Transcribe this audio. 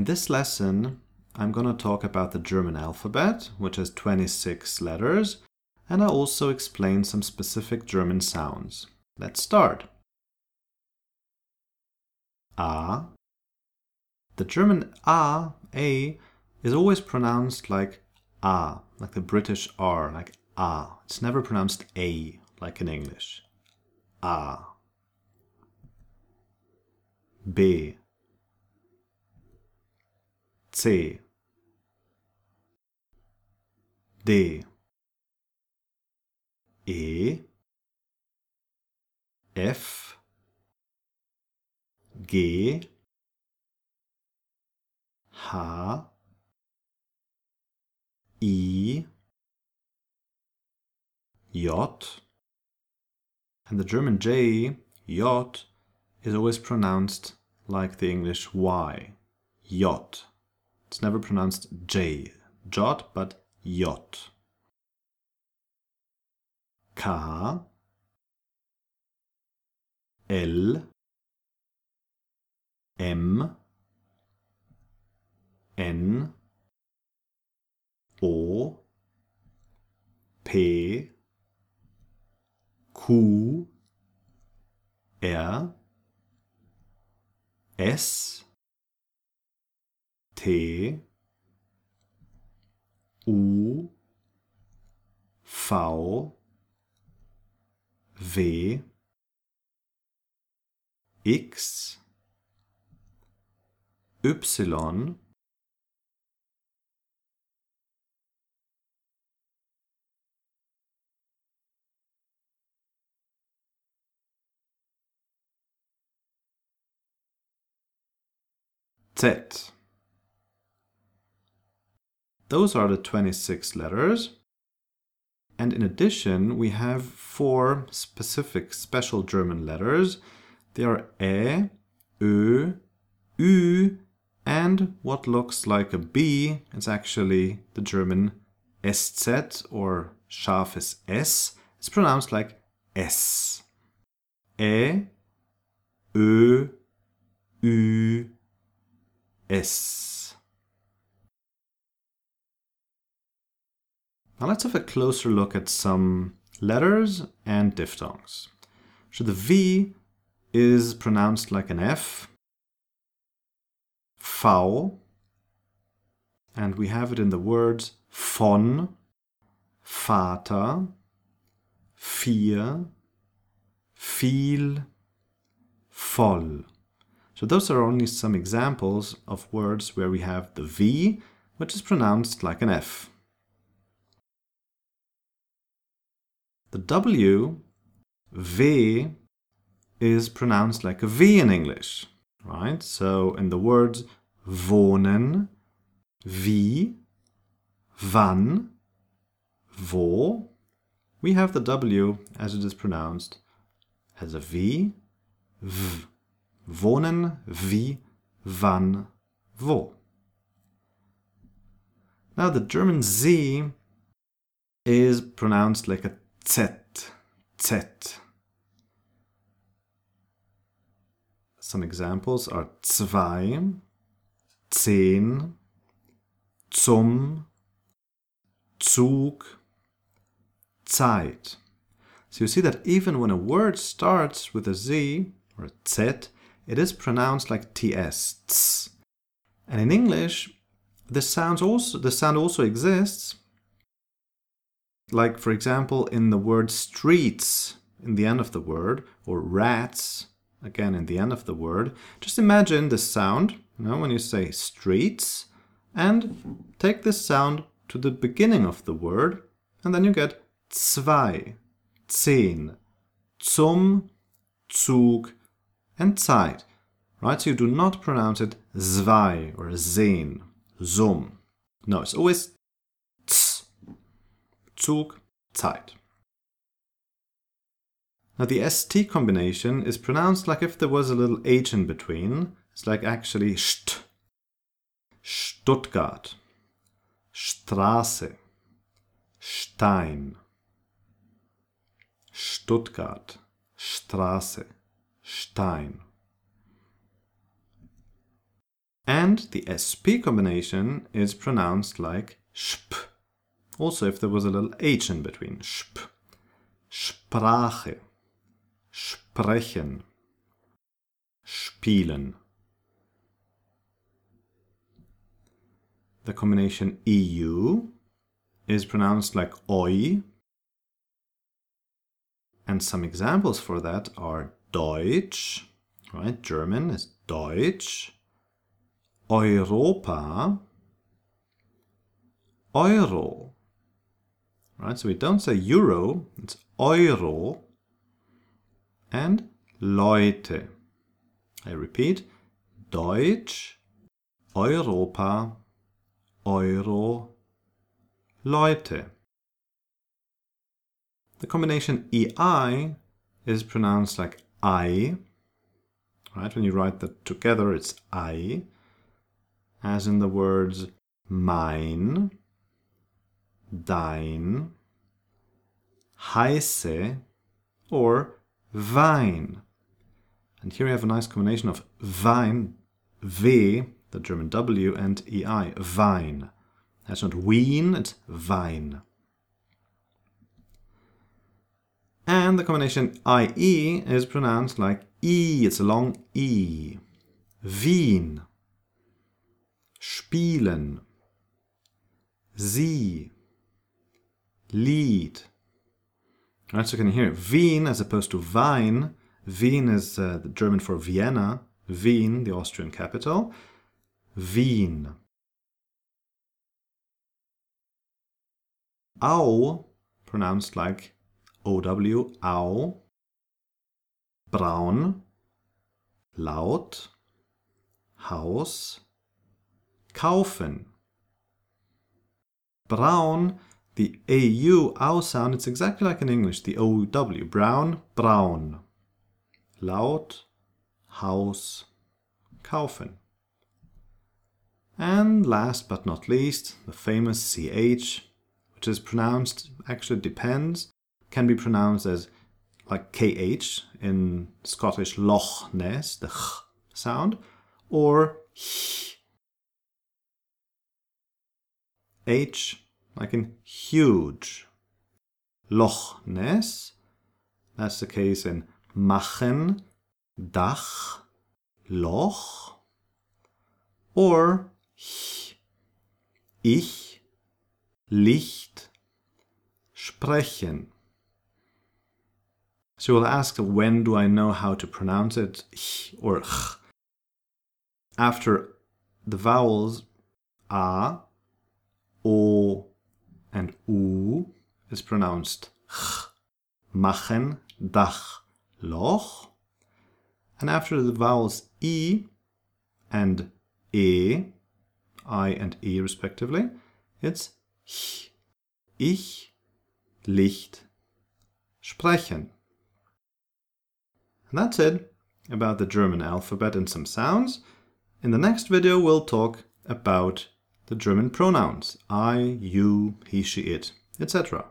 In this lesson, I'm going to talk about the German alphabet, which has 26 letters, and I'll also explain some specific German sounds. Let's start. A. The German A, A, is always pronounced like A, like the British R, like A. It's never pronounced A, like in English. A. B. C. D. E. F. G. H. I. J. And the German J, J, is always pronounced like the English Y Y, J. It's never pronounced J, jot, but yot. K, L, M, N, O, P, Q, R, S, T U V W X Y. Z those are the 26 letters. And in addition, we have four specific special German letters. They are E, Ö, Ü, and what looks like a B is actually the German SZ or scharfes S. It's pronounced like S. E, Ö, Ü, S. Now let's have a closer look at some letters and diphthongs. So the V is pronounced like an F, V, and we have it in the words von, Vater, vier, viel, voll. So those are only some examples of words where we have the V, which is pronounced like an F. The W, V, is pronounced like a V in English, right? So in the words wohnen, wie, wann, wo, we have the W as it is pronounced as a V, V. Wohnen, wie, wann, wo. Now the German Z is pronounced like a Z, Z. Some examples are zwei, zehn, zum, Zug, Zeit. So you see that even when a word starts with a Z or a Z, it is pronounced like TS, tz. And in English, the sounds also the sound also exists, like for example in the word streets in the end of the word or rats again in the end of the word just imagine the sound you know when you say streets and take this sound to the beginning of the word and then you get zwei zehn zum zug and zeit right? So you do not pronounce it zwei or zehn zum. No it's always Zug, Zeit. Now the ST combination is pronounced like if there was a little H in between. It's like actually st, Stuttgart, Straße, Stein, Stuttgart, Straße, Stein. And And the SP combination is pronounced like sp. Also, if there was a little H in between. Sp. Sprache. Sprechen. Spielen. The combination EU is pronounced like oi. And some examples for that are Deutsch, right? German is Deutsch. Europa. Euro. Right? So we don't say euro, it's euro. And Leute. I repeat, Deutsch, Europa, Euro, Leute. The combination EI is pronounced like I. Right? When you write that together, it's I. As in the words mein, dein, heiße, or Wein. And here we have a nice combination of Wein, V, the German W, and EI, Wein. That's not Wien, it's Wein. And the combination IE is pronounced like E, it's a long E. Wien. Spielen. Sie. Lied. Right, so can you hear Wien as opposed to Wein. Wien is uh, the German for Vienna. Wien, the Austrian capital. Wien. Au, pronounced like OW, au. Braun, laut. Haus, kaufen. Braun the AU, OW sound, it's exactly like in English, the OW, brown, braun. Laut, Haus, kaufen. And last but not least, the famous CH, which is pronounced, actually depends, can be pronounced as like KH in Scottish Loch Ness, the ch sound, or H like in huge. Loch Ness, that's the case in machen, Dach, Loch, or ich, Licht, sprechen. So you'll ask, when do I know how to pronounce it, or ch? After the vowels a, o, and U is pronounced ch, machen, dach, loch. And after the vowels E and E, I and E respectively, it's ch, ich, Licht, sprechen. And that's it about the German alphabet and some sounds. In the next video, we'll talk about the German pronouns I, you, he, she, it, etc.